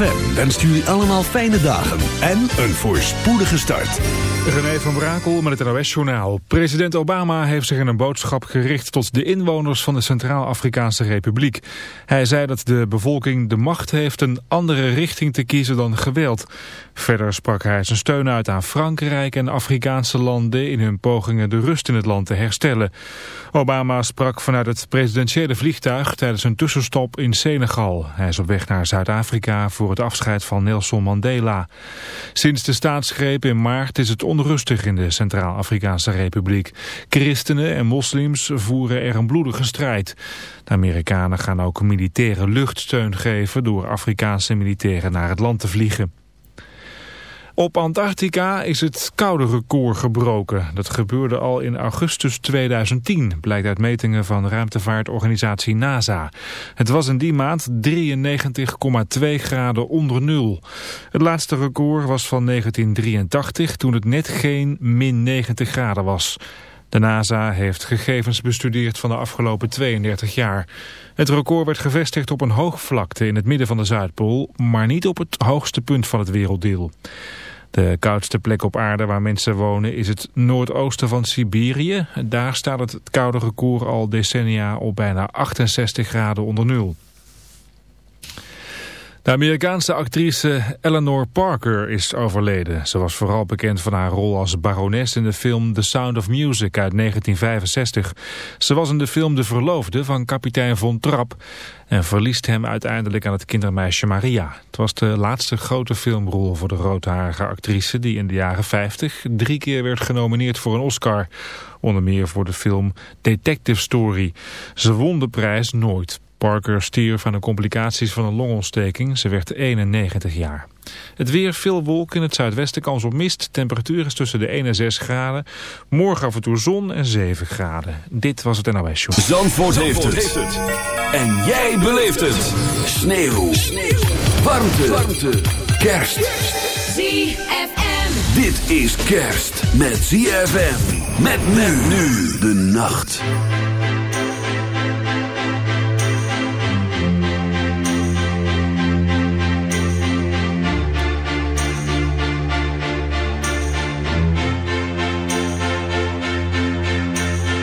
ZFM wenst jullie allemaal fijne dagen en een voorspoedige start. René van Brakel met het NOS-journaal. President Obama heeft zich in een boodschap gericht tot de inwoners van de Centraal-Afrikaanse Republiek. Hij zei dat de bevolking de macht heeft een andere richting te kiezen dan geweld. Verder sprak hij zijn steun uit aan Frankrijk en Afrikaanse landen in hun pogingen de rust in het land te herstellen. Obama sprak vanuit het presidentiële vliegtuig tijdens een tussenstop in Senegal. Hij is op weg naar Zuid-Afrika voor het afscheid van Nelson Mandela. Sinds de staatsgreep in maart is het onrustig in de Centraal-Afrikaanse Republiek. Christenen en moslims voeren er een bloedige strijd. De Amerikanen gaan ook militaire luchtsteun geven door Afrikaanse militairen naar het land te vliegen. Op Antarctica is het koude record gebroken. Dat gebeurde al in augustus 2010, blijkt uit metingen van ruimtevaartorganisatie NASA. Het was in die maand 93,2 graden onder nul. Het laatste record was van 1983, toen het net geen min 90 graden was. De NASA heeft gegevens bestudeerd van de afgelopen 32 jaar. Het record werd gevestigd op een hoogvlakte in het midden van de Zuidpool, maar niet op het hoogste punt van het werelddeel. De koudste plek op aarde waar mensen wonen is het noordoosten van Siberië. Daar staat het koude record al decennia op bijna 68 graden onder nul. De Amerikaanse actrice Eleanor Parker is overleden. Ze was vooral bekend van haar rol als barones in de film The Sound of Music uit 1965. Ze was in de film de verloofde van kapitein Von Trapp en verliest hem uiteindelijk aan het kindermeisje Maria. Het was de laatste grote filmrol voor de roodharige actrice die in de jaren 50 drie keer werd genomineerd voor een Oscar. Onder meer voor de film Detective Story. Ze won de prijs nooit. Parker stierf aan de complicaties van een longontsteking. Ze werd 91 jaar. Het weer, veel wolken in het zuidwesten, kans op mist. Temperatuur is tussen de 1 en 6 graden. Morgen af en toe zon en 7 graden. Dit was het NOS Show. Zandvoort, heeft, het. En jij beleeft het. Sneeuw. Sneeuw. Warmte. Warmte. Kerst. ZFM. Dit is kerst met ZFM. Met men nu de nacht.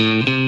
Mm-hmm.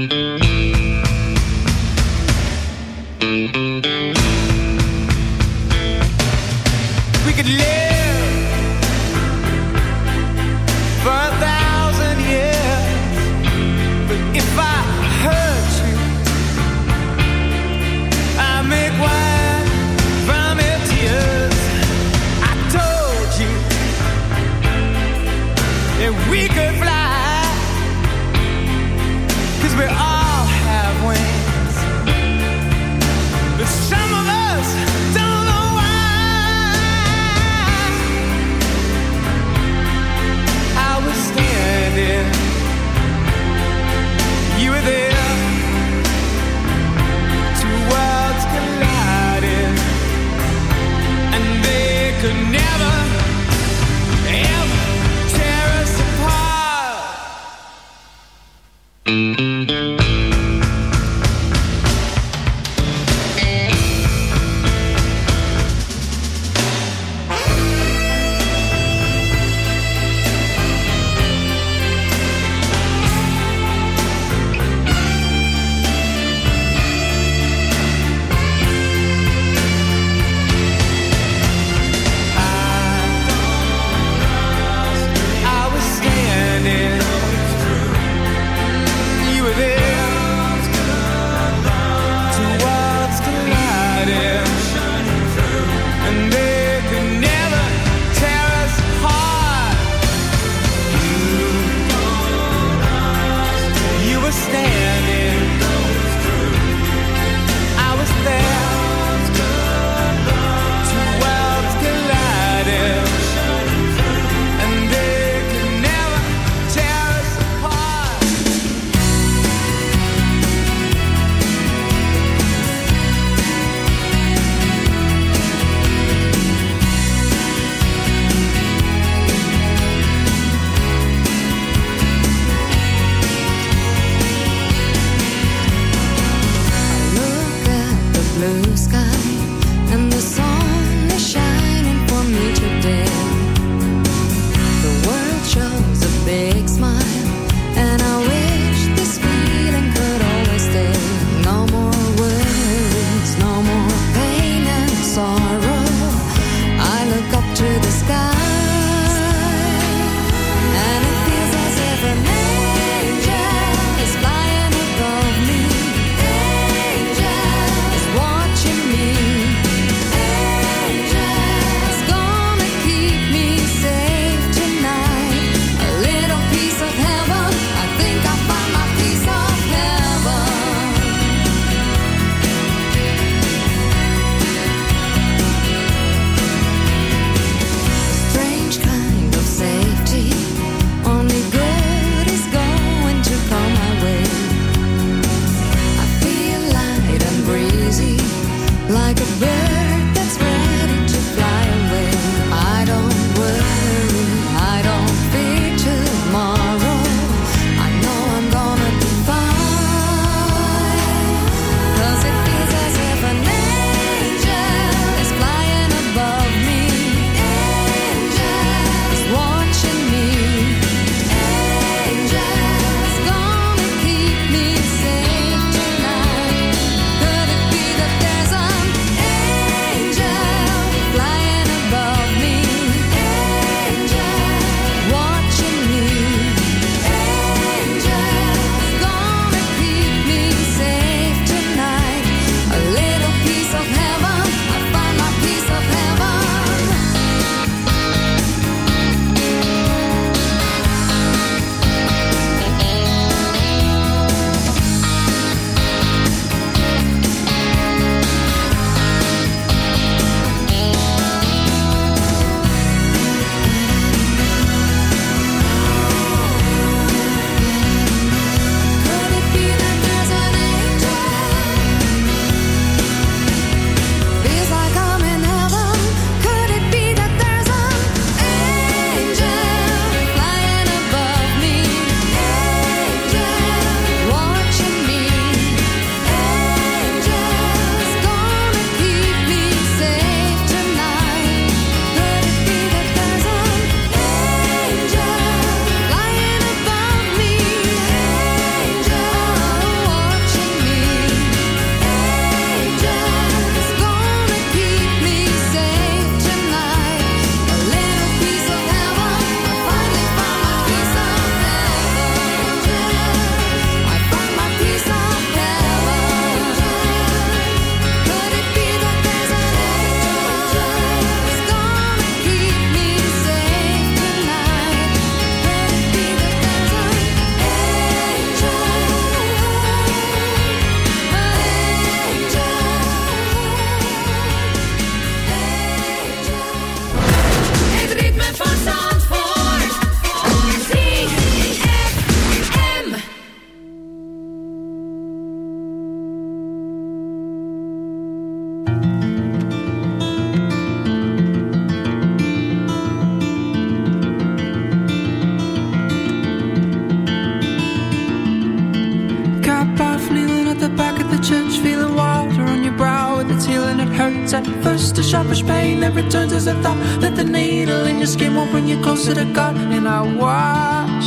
needle in your skin will bring you closer to God. And I watch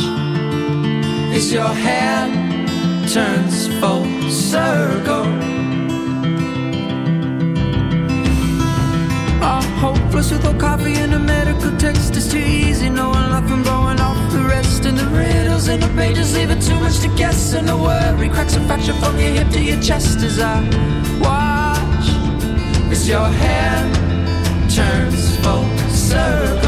as your hand turns full circle. Our hopeless with no coffee and a medical text It's too easy. Knowing life and blowing off the rest. And the riddles in the pages leaving too much to guess. And the worry cracks a fracture from your hip to your chest as I watch as your hand turns full circle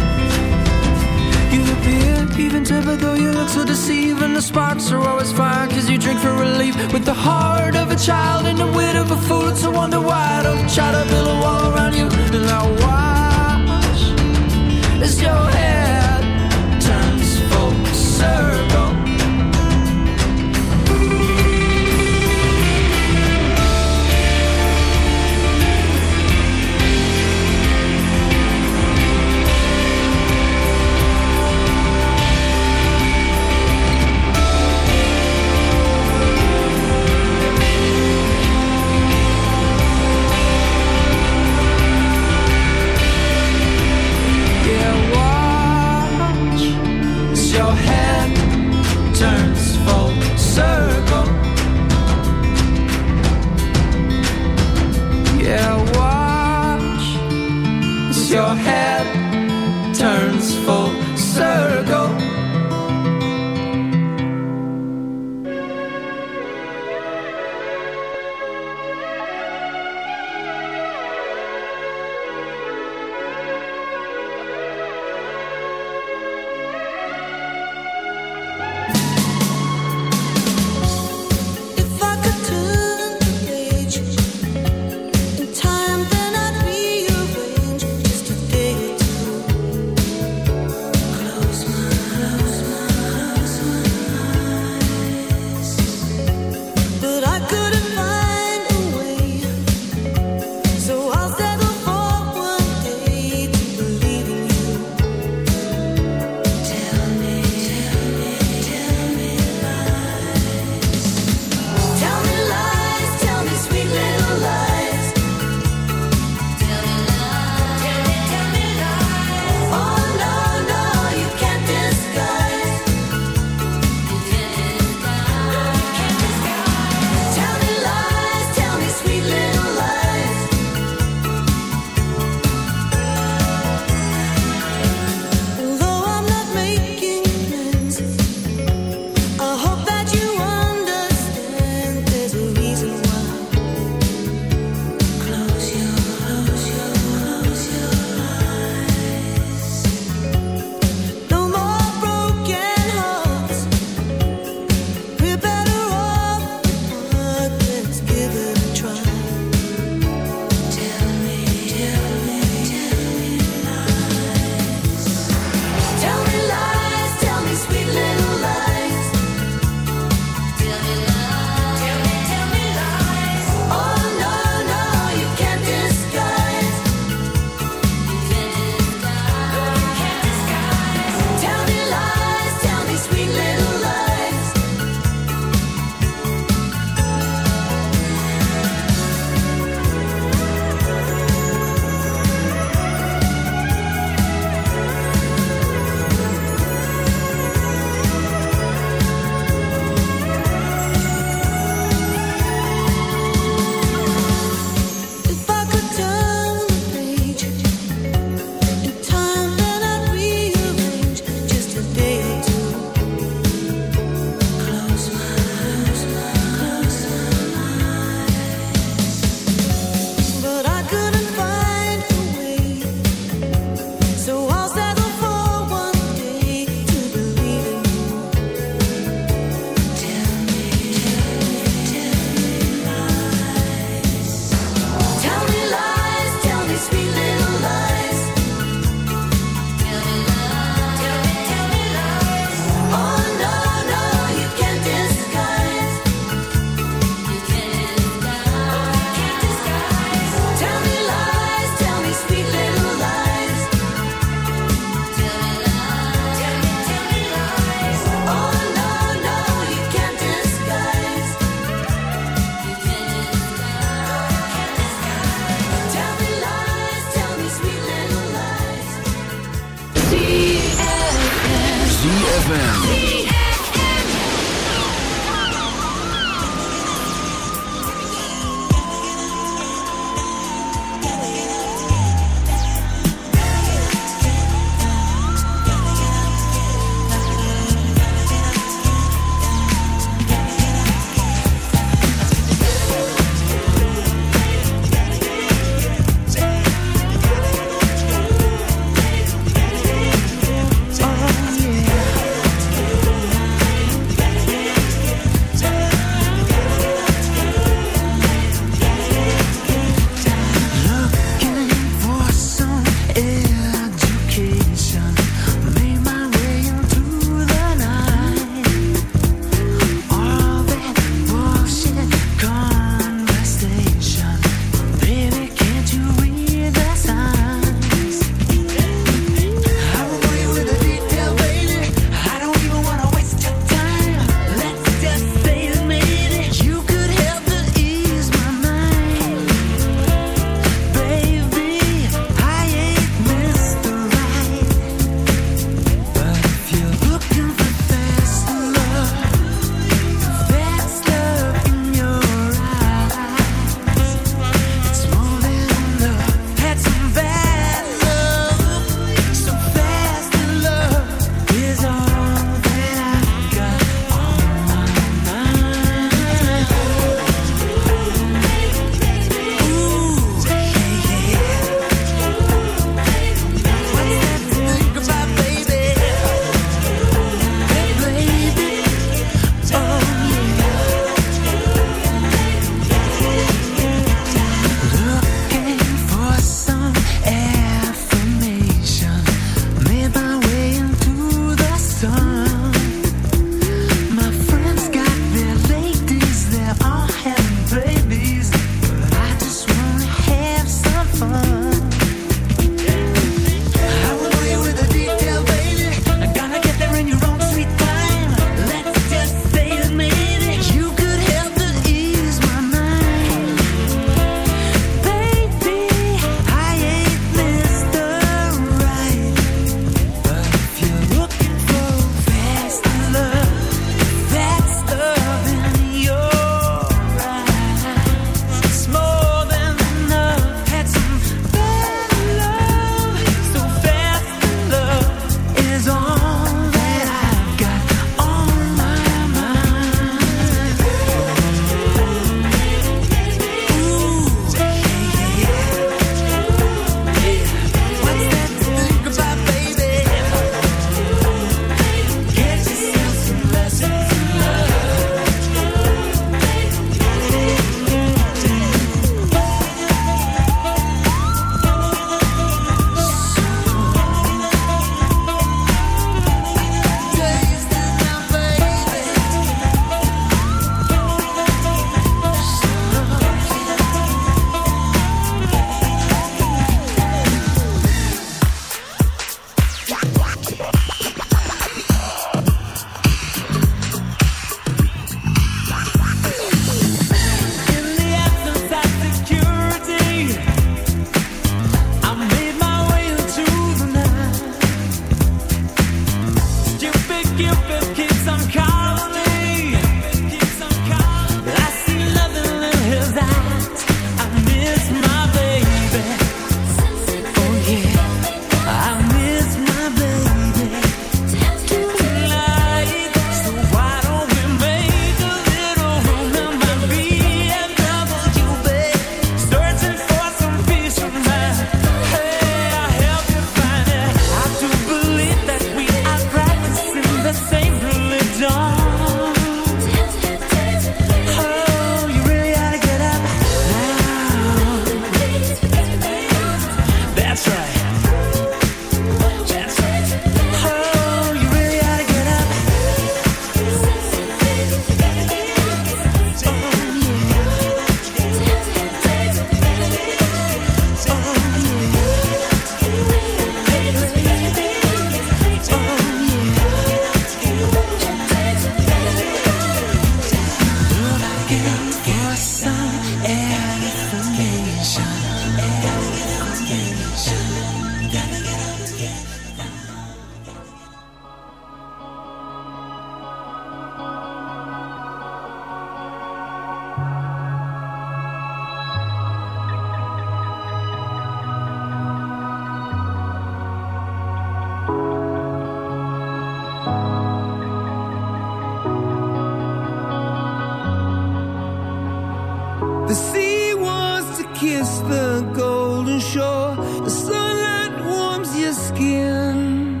The sea wants to kiss the golden shore. The sunlight warms your skin.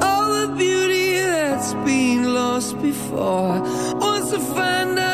All the beauty that's been lost before wants to find out.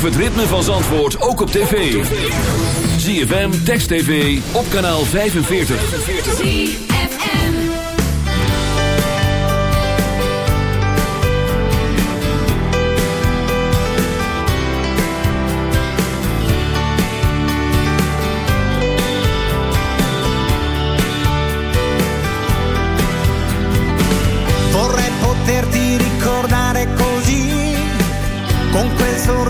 Beleef het ritme van Zandvoort ook op tv. ZFM, Text TV, op kanaal 45. ZFM Vorrei poterti ricordare così, con quel sorriso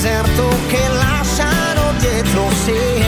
deserto che lasciano dietro sé.